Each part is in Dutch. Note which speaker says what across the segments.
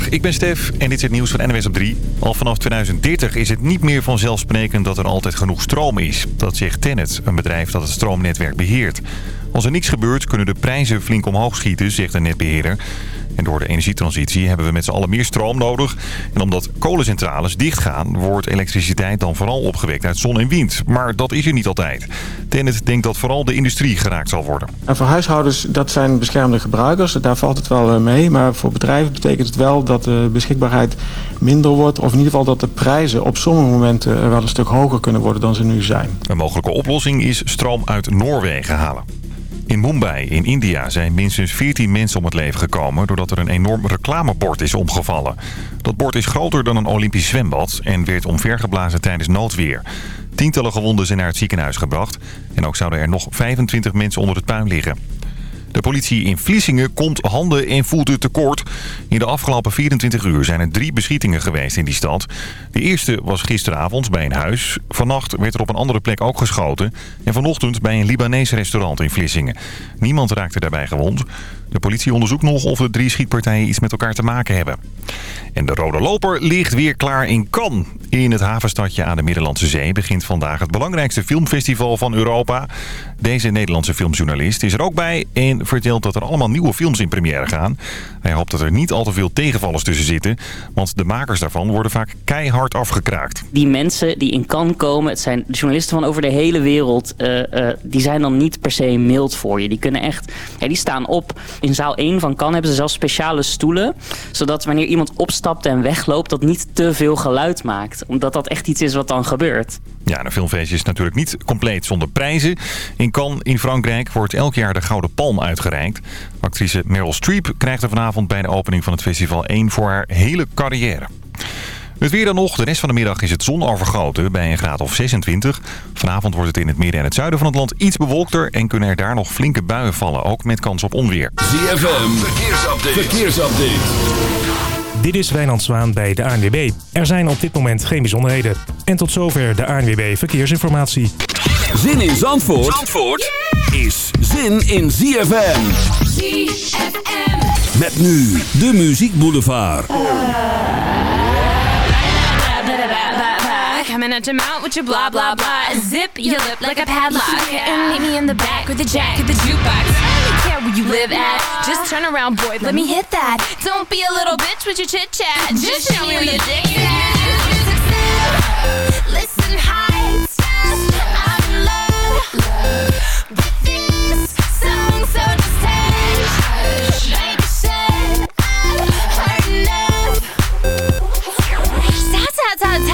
Speaker 1: Ik ben Stef en dit is het nieuws van NWS op 3. Al vanaf 2030 is het niet meer vanzelfsprekend dat er altijd genoeg stroom is. Dat zegt Tennet, een bedrijf dat het stroomnetwerk beheert. Als er niks gebeurt kunnen de prijzen flink omhoog schieten, zegt de netbeheerder. En door de energietransitie hebben we met z'n allen meer stroom nodig. En omdat kolencentrales dichtgaan, wordt elektriciteit dan vooral opgewekt uit zon en wind. Maar dat is er niet altijd. Tennet denkt dat vooral de industrie geraakt zal worden.
Speaker 2: En voor huishoudens, dat zijn beschermde gebruikers. Daar valt het wel eh, mee. Maar voor bedrijven betekent het wel dat de beschikbaarheid minder wordt. Of in ieder geval dat de prijzen op sommige momenten wel een stuk hoger kunnen worden dan ze nu zijn.
Speaker 1: Een mogelijke oplossing is stroom uit Noorwegen halen. In Mumbai in India zijn minstens 14 mensen om het leven gekomen... doordat er een enorm reclamebord is omgevallen. Dat bord is groter dan een Olympisch zwembad... en werd omvergeblazen tijdens noodweer. Tientallen gewonden zijn naar het ziekenhuis gebracht... en ook zouden er nog 25 mensen onder het puin liggen. De politie in Vlissingen komt handen en voeten tekort. In de afgelopen 24 uur zijn er drie beschietingen geweest in die stad. De eerste was gisteravond bij een huis. Vannacht werd er op een andere plek ook geschoten. En vanochtend bij een Libanees restaurant in Vlissingen. Niemand raakte daarbij gewond. De politie onderzoekt nog of de drie schietpartijen iets met elkaar te maken hebben. En de Rode Loper ligt weer klaar in Cannes. In het havenstadje aan de Middellandse Zee begint vandaag het belangrijkste filmfestival van Europa. Deze Nederlandse filmjournalist is er ook bij en vertelt dat er allemaal nieuwe films in première gaan. Hij hoopt dat er niet al te veel tegenvallers tussen zitten, want de makers daarvan worden vaak keihard afgekraakt.
Speaker 3: Die mensen die in Cannes komen, het zijn journalisten van over de hele wereld, uh, uh, die zijn dan niet per se mild voor je. Die kunnen echt, die staan op. In zaal 1 van Cannes hebben ze zelfs speciale stoelen, zodat wanneer iemand opstapt en wegloopt, dat niet te veel geluid maakt. Omdat dat echt iets is wat dan gebeurt.
Speaker 1: Ja, een filmfeestje is natuurlijk niet compleet zonder prijzen. In Cannes in Frankrijk wordt elk jaar de Gouden Palm uitgereikt. Actrice Meryl Streep krijgt er vanavond bij de opening van het festival 1 voor haar hele carrière. Het weer dan nog. De rest van de middag is het zon overgoten bij een graad of 26. Vanavond wordt het in het midden en het zuiden van het land iets bewolkter... en kunnen er daar nog flinke buien vallen, ook met kans op onweer.
Speaker 4: ZFM, verkeersupdate. verkeersupdate.
Speaker 5: Dit is Wijnand Zwaan bij de ANWB. Er zijn op dit moment geen bijzonderheden. En tot zover de ANWB Verkeersinformatie.
Speaker 4: Zin in Zandvoort, Zandvoort is zin in ZFM.
Speaker 6: ZFM.
Speaker 4: Met nu de Muziek Boulevard.
Speaker 6: Coming at your mouth with your blah blah blah. Zip your lip like a padlock. And meet me in the back with the jack of the jukebox. I don't care where you live at. Just turn around, boy. Let me hit that. Don't be a little bitch with your chit chat. Just show me where your dick at. Listen, high I'm in love with this song, so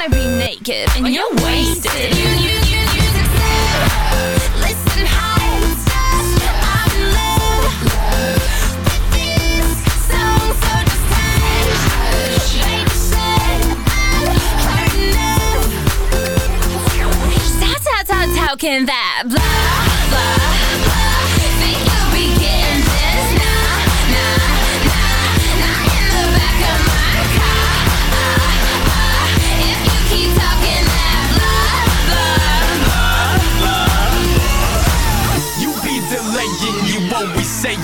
Speaker 6: Gonna be naked and you're wasted. You, you, you, you Listen, high I'm in love. With this song, so just hush Like I said, I've heard enough How, how, how, how can that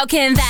Speaker 6: How can that?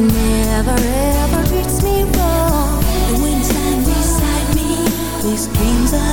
Speaker 7: never ever treats me wrong. And when it's beside me, these dreams are.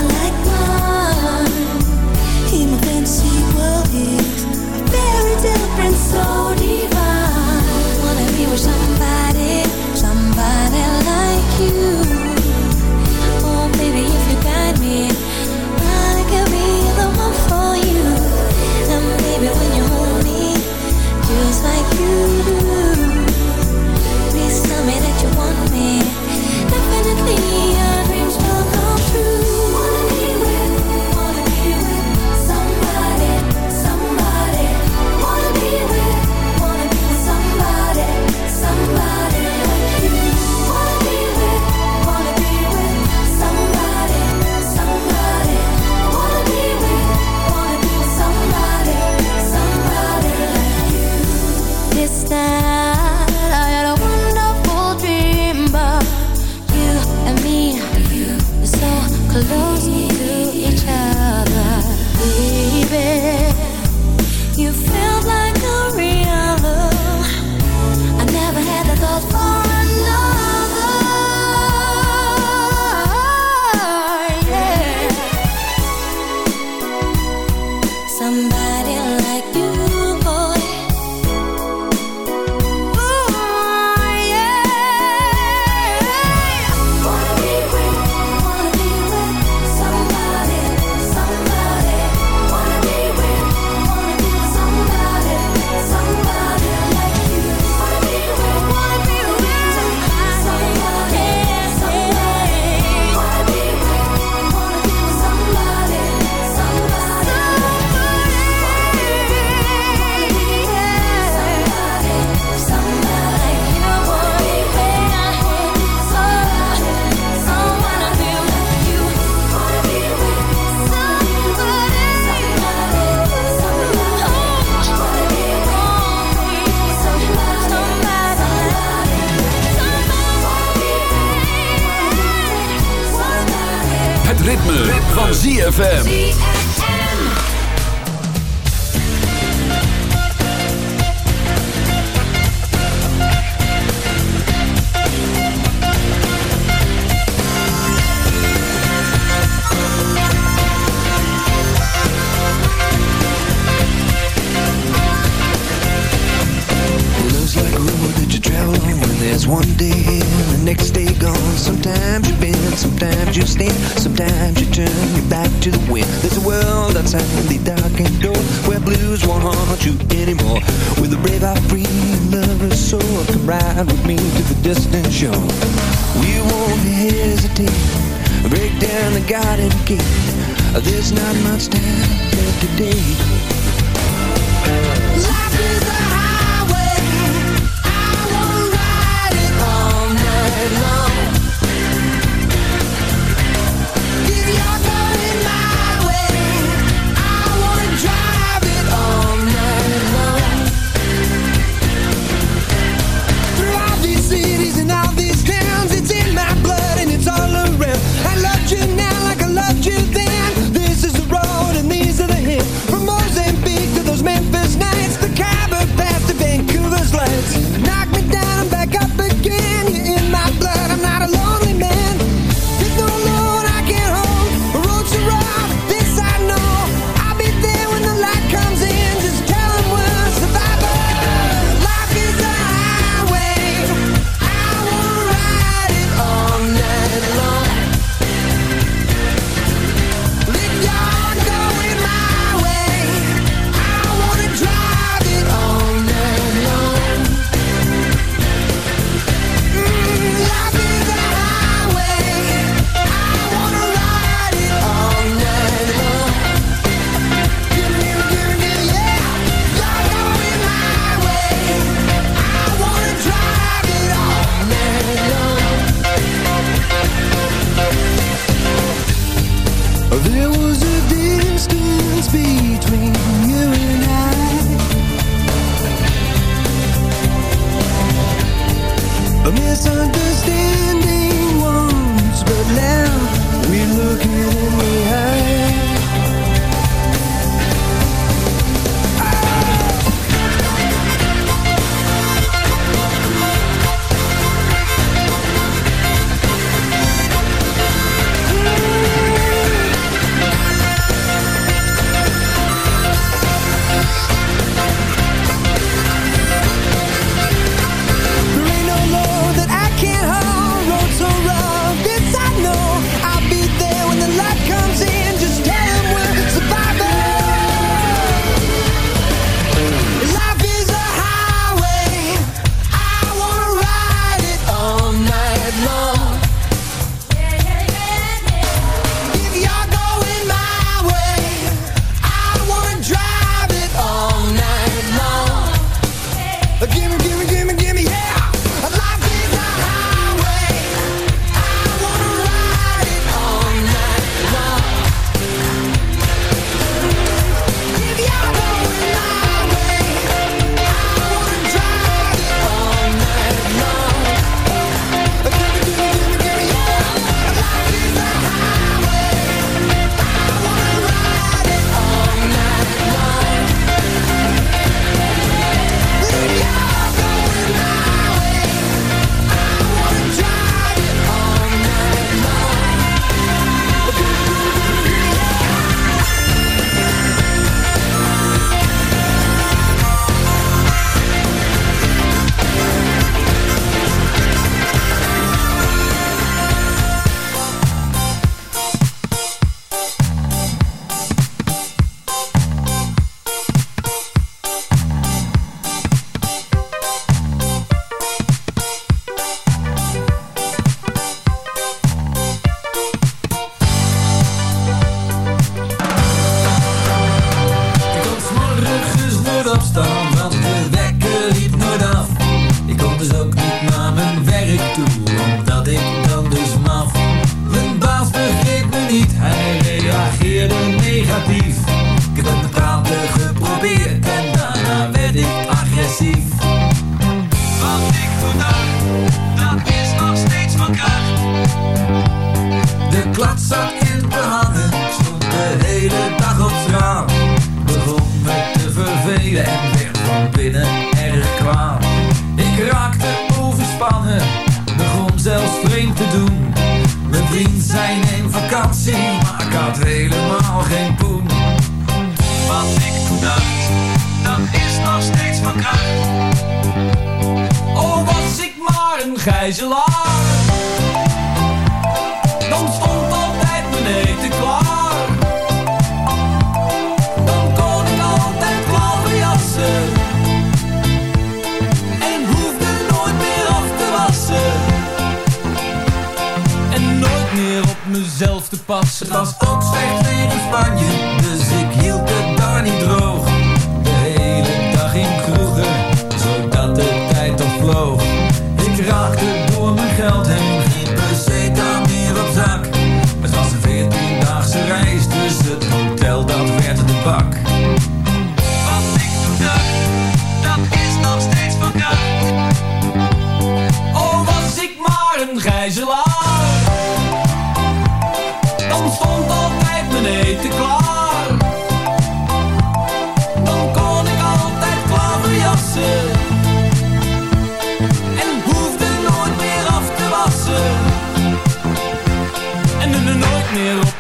Speaker 8: zelf te passen. Het was ook slecht weer in Spanje.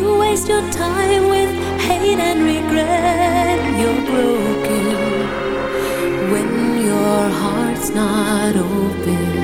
Speaker 7: You waste your time with hate and regret. You're broken when your heart's not open.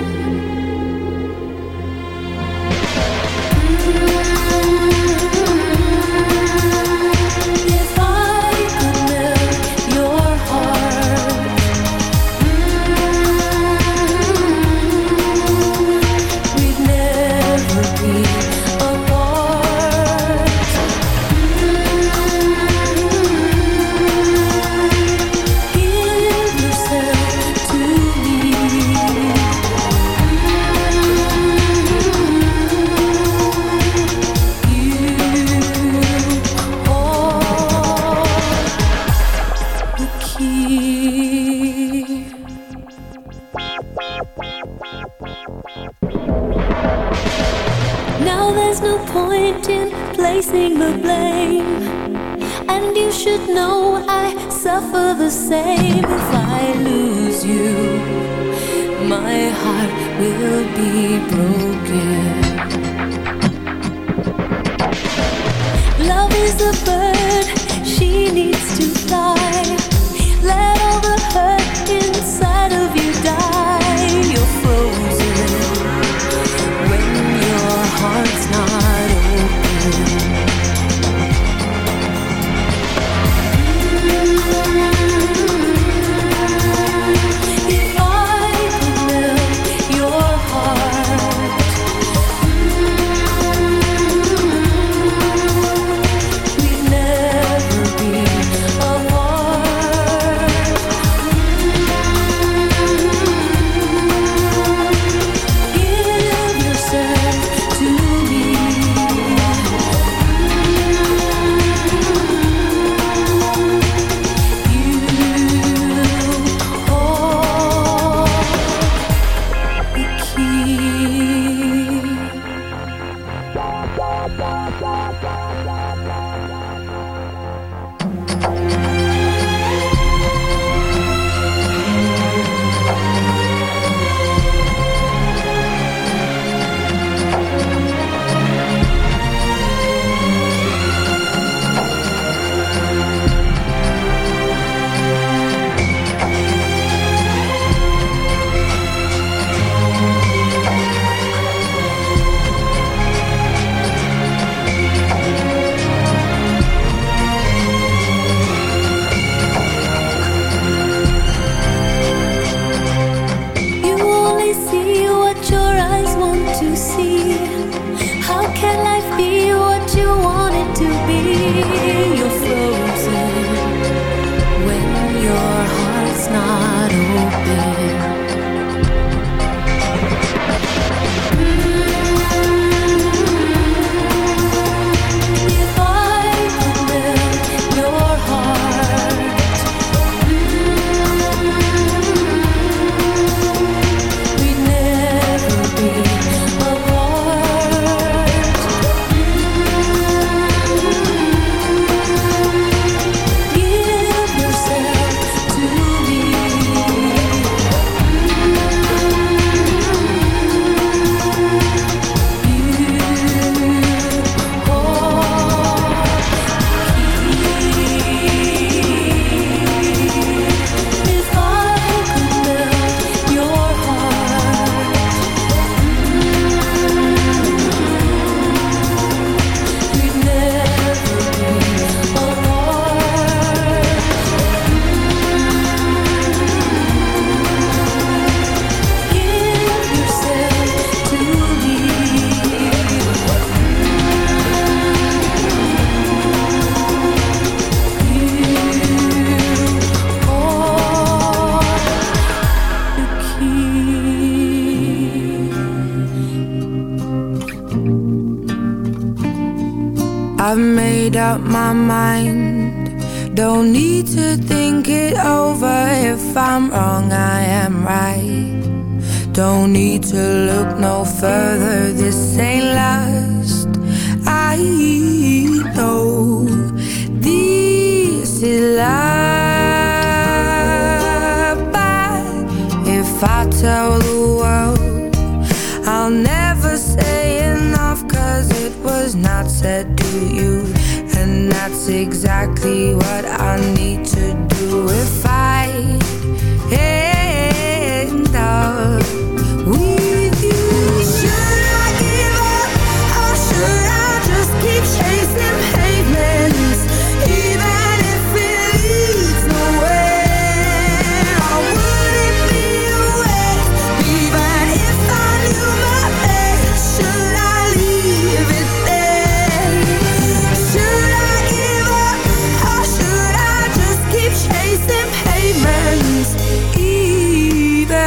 Speaker 9: don't need to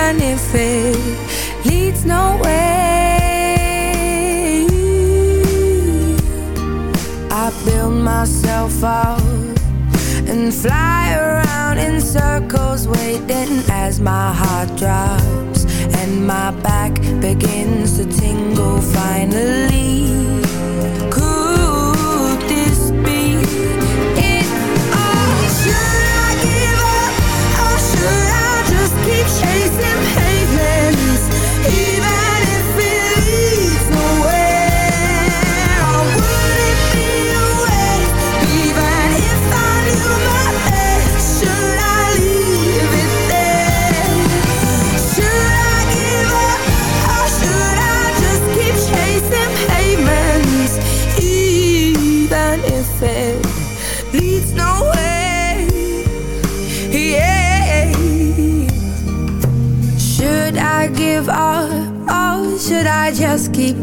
Speaker 9: and if it leads way. I build myself up and fly around in circles, waiting as my heart drops and my back begins to tingle finally.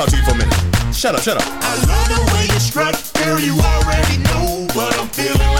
Speaker 10: talk
Speaker 11: to you for a minute. Shut up, shut up.
Speaker 10: I love the way you strut, girl. You already know what I'm feeling like.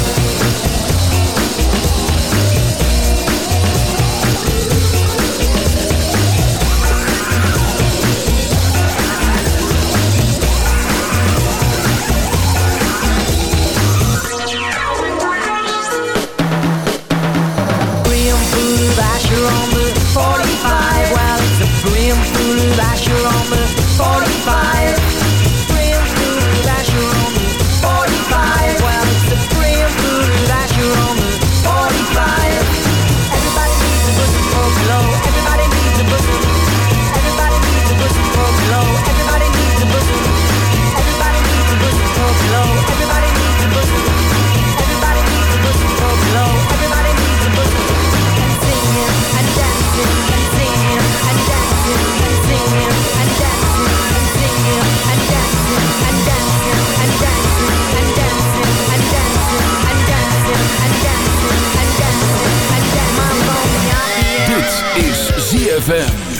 Speaker 4: is ZFM.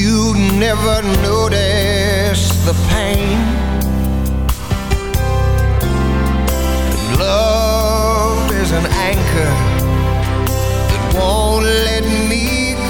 Speaker 12: you never notice the pain. Love is an anchor that won't let me go